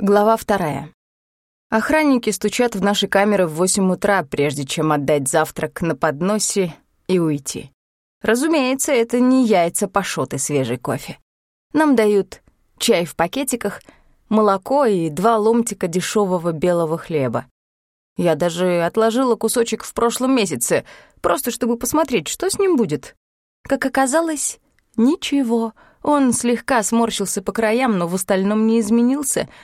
Глава вторая. Охранники стучат в наши камеры в 8 утра, прежде чем отдать завтрак на подносе и уйти. Разумеется, это не яйца пашот и свежий кофе. Нам дают чай в пакетиках, молоко и два ломтика дешевого белого хлеба. Я даже отложила кусочек в прошлом месяце, просто чтобы посмотреть, что с ним будет. Как оказалось, ничего. Он слегка сморщился по краям, но в остальном не изменился —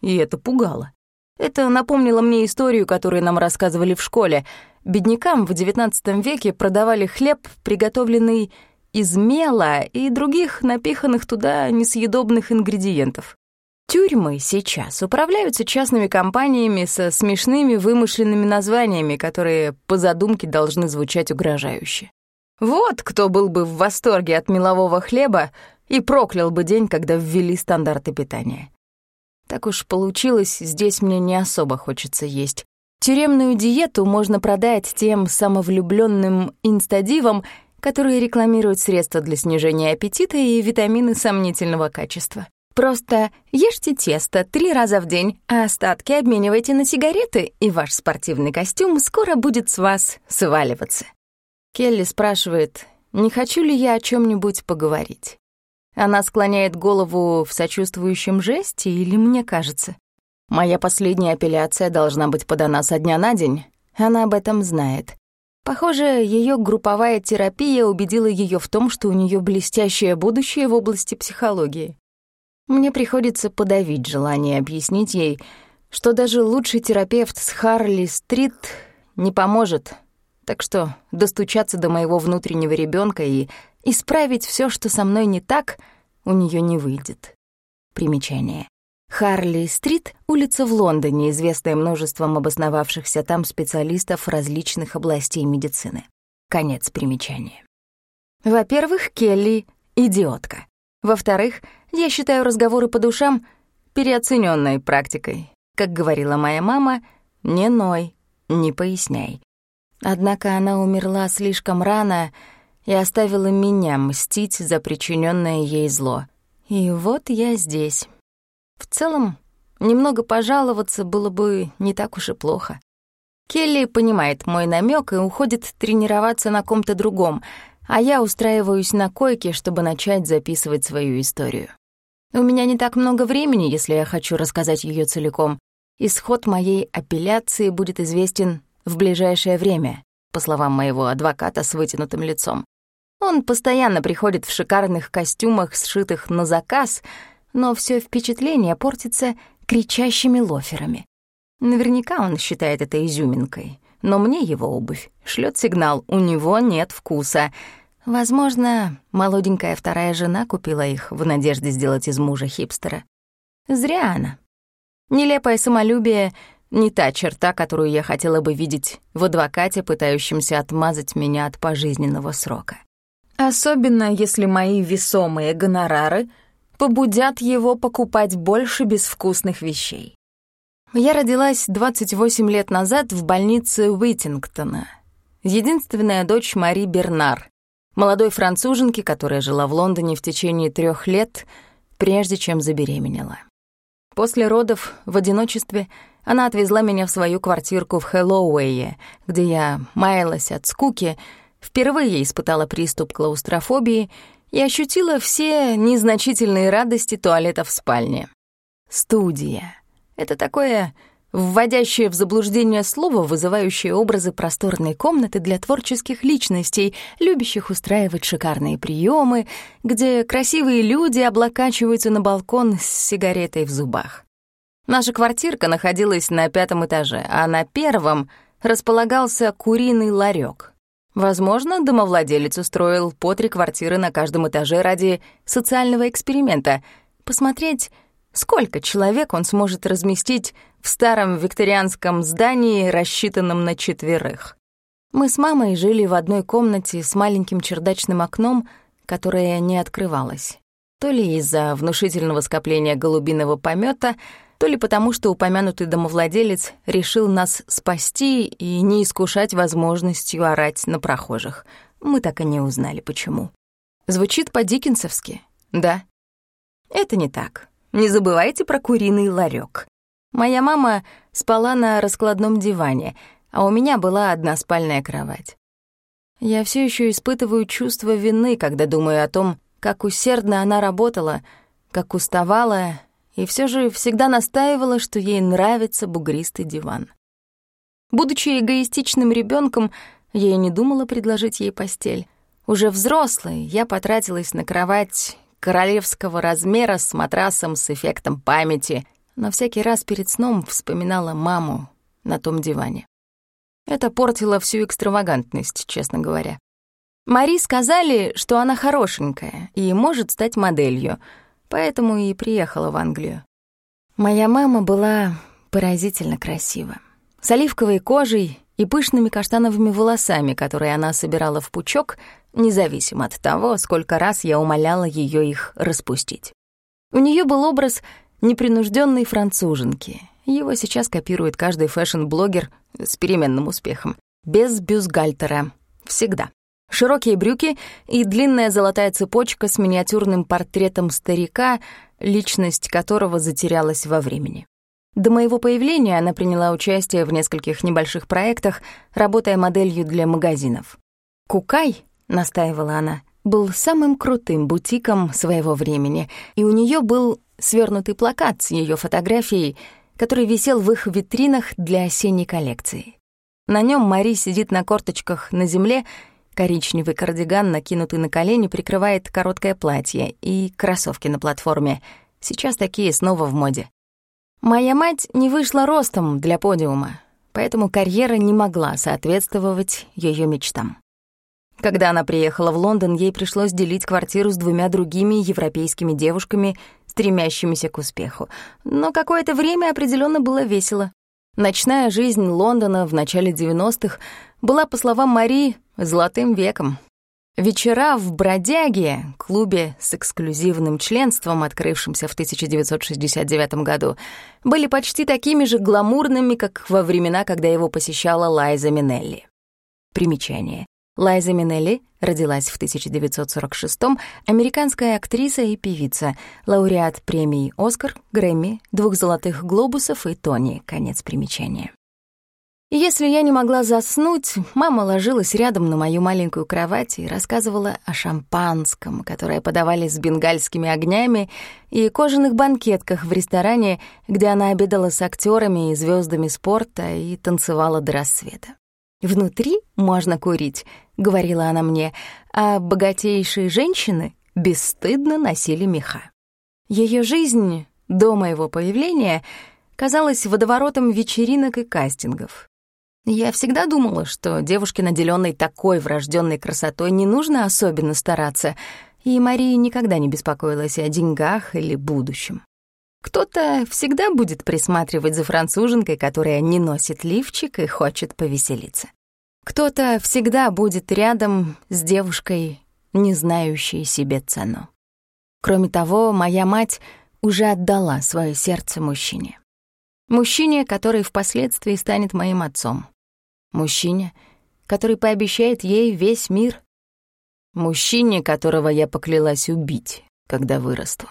и это пугало. Это напомнило мне историю, которую нам рассказывали в школе. Беднякам в XIX веке продавали хлеб, приготовленный из мела и других напиханных туда несъедобных ингредиентов. Тюрьмы сейчас управляются частными компаниями со смешными вымышленными названиями, которые по задумке должны звучать угрожающе. Вот кто был бы в восторге от мелового хлеба и проклял бы день, когда ввели стандарты питания. Так уж получилось, здесь мне не особо хочется есть. Тюремную диету можно продать тем самовлюбленным инстадивам, которые рекламируют средства для снижения аппетита и витамины сомнительного качества. Просто ешьте тесто три раза в день, а остатки обменивайте на сигареты, и ваш спортивный костюм скоро будет с вас сваливаться. Келли спрашивает, не хочу ли я о чем нибудь поговорить. Она склоняет голову в сочувствующем жесте или мне кажется? Моя последняя апелляция должна быть подана со дня на день. Она об этом знает. Похоже, ее групповая терапия убедила ее в том, что у нее блестящее будущее в области психологии. Мне приходится подавить желание объяснить ей, что даже лучший терапевт с Харли-стрит не поможет, так что достучаться до моего внутреннего ребенка и Исправить все, что со мной не так, у нее не выйдет. Примечание. Харли-стрит — улица в Лондоне, известная множеством обосновавшихся там специалистов различных областей медицины. Конец примечания. Во-первых, Келли — идиотка. Во-вторых, я считаю разговоры по душам переоцененной практикой. Как говорила моя мама, не ной, не поясняй. Однако она умерла слишком рано — и оставила меня мстить за причиненное ей зло. И вот я здесь. В целом, немного пожаловаться было бы не так уж и плохо. Келли понимает мой намек и уходит тренироваться на ком-то другом, а я устраиваюсь на койке, чтобы начать записывать свою историю. У меня не так много времени, если я хочу рассказать ее целиком. Исход моей апелляции будет известен в ближайшее время, по словам моего адвоката с вытянутым лицом. Он постоянно приходит в шикарных костюмах, сшитых на заказ, но все впечатление портится кричащими лоферами. Наверняка он считает это изюминкой, но мне его обувь шлет сигнал «у него нет вкуса». Возможно, молоденькая вторая жена купила их в надежде сделать из мужа хипстера. Зря она. Нелепое самолюбие — не та черта, которую я хотела бы видеть в адвокате, пытающемся отмазать меня от пожизненного срока. Особенно, если мои весомые гонорары побудят его покупать больше безвкусных вещей. Я родилась 28 лет назад в больнице Уитингтона. Единственная дочь Мари Бернар, молодой француженки, которая жила в Лондоне в течение трех лет, прежде чем забеременела. После родов в одиночестве она отвезла меня в свою квартирку в Хэллоуэе, где я маялась от скуки — Впервые испытала приступ клаустрофобии и ощутила все незначительные радости туалета в спальне. Студия. Это такое вводящее в заблуждение слово, вызывающее образы просторной комнаты для творческих личностей, любящих устраивать шикарные приемы, где красивые люди облокачиваются на балкон с сигаретой в зубах. Наша квартирка находилась на пятом этаже, а на первом располагался куриный ларек. Возможно, домовладелец устроил по три квартиры на каждом этаже ради социального эксперимента — посмотреть, сколько человек он сможет разместить в старом викторианском здании, рассчитанном на четверых. Мы с мамой жили в одной комнате с маленьким чердачным окном, которое не открывалось. То ли из-за внушительного скопления голубиного помета, то ли потому, что упомянутый домовладелец решил нас спасти и не искушать возможностью орать на прохожих. Мы так и не узнали, почему. Звучит по-дикенсовски, да? Это не так. Не забывайте про куриный ларек. Моя мама спала на раскладном диване, а у меня была односпальная кровать. Я все еще испытываю чувство вины, когда думаю о том, как усердно она работала, как уставала, и все же всегда настаивала, что ей нравится бугристый диван. Будучи эгоистичным ребенком, я и не думала предложить ей постель. Уже взрослой я потратилась на кровать королевского размера с матрасом с эффектом памяти, но всякий раз перед сном вспоминала маму на том диване. Это портило всю экстравагантность, честно говоря. Мари сказали, что она хорошенькая и может стать моделью, поэтому и приехала в Англию. Моя мама была поразительно красива. С оливковой кожей и пышными каштановыми волосами, которые она собирала в пучок, независимо от того, сколько раз я умоляла ее их распустить. У нее был образ непринужденной француженки. Его сейчас копирует каждый фэшн-блогер с переменным успехом. Без бюстгальтера. Всегда. Широкие брюки и длинная золотая цепочка с миниатюрным портретом старика, личность которого затерялась во времени. До моего появления она приняла участие в нескольких небольших проектах, работая моделью для магазинов. «Кукай», — настаивала она, — был самым крутым бутиком своего времени, и у нее был свернутый плакат с ее фотографией, который висел в их витринах для осенней коллекции. На нем Мари сидит на корточках на земле, коричневый кардиган, накинутый на колени, прикрывает короткое платье и кроссовки на платформе. Сейчас такие снова в моде. Моя мать не вышла ростом для подиума, поэтому карьера не могла соответствовать ее мечтам. Когда она приехала в Лондон, ей пришлось делить квартиру с двумя другими европейскими девушками, стремящимися к успеху. Но какое-то время определенно было весело. Ночная жизнь Лондона в начале 90-х была, по словам Мари, золотым веком. Вечера в «Бродяге», клубе с эксклюзивным членством, открывшимся в 1969 году, были почти такими же гламурными, как во времена, когда его посещала Лайза Минелли. Примечание. Лайза Минелли родилась в 1946-м, американская актриса и певица, лауреат премий «Оскар», «Грэмми», «Двух золотых глобусов» и «Тони». Конец примечания. Если я не могла заснуть, мама ложилась рядом на мою маленькую кровать и рассказывала о шампанском, которое подавали с бенгальскими огнями, и кожаных банкетках в ресторане, где она обедала с актерами и звездами спорта и танцевала до рассвета. «Внутри можно курить», — говорила она мне, а богатейшие женщины бесстыдно носили меха. Ее жизнь до моего появления казалась водоворотом вечеринок и кастингов. Я всегда думала, что девушке, наделенной такой врожденной красотой, не нужно особенно стараться, и Мария никогда не беспокоилась о деньгах или будущем. Кто-то всегда будет присматривать за француженкой, которая не носит лифчик и хочет повеселиться. Кто-то всегда будет рядом с девушкой, не знающей себе цену. Кроме того, моя мать уже отдала свое сердце мужчине. Мужчине, который впоследствии станет моим отцом. Мужчине, который пообещает ей весь мир. Мужчине, которого я поклялась убить, когда вырасту.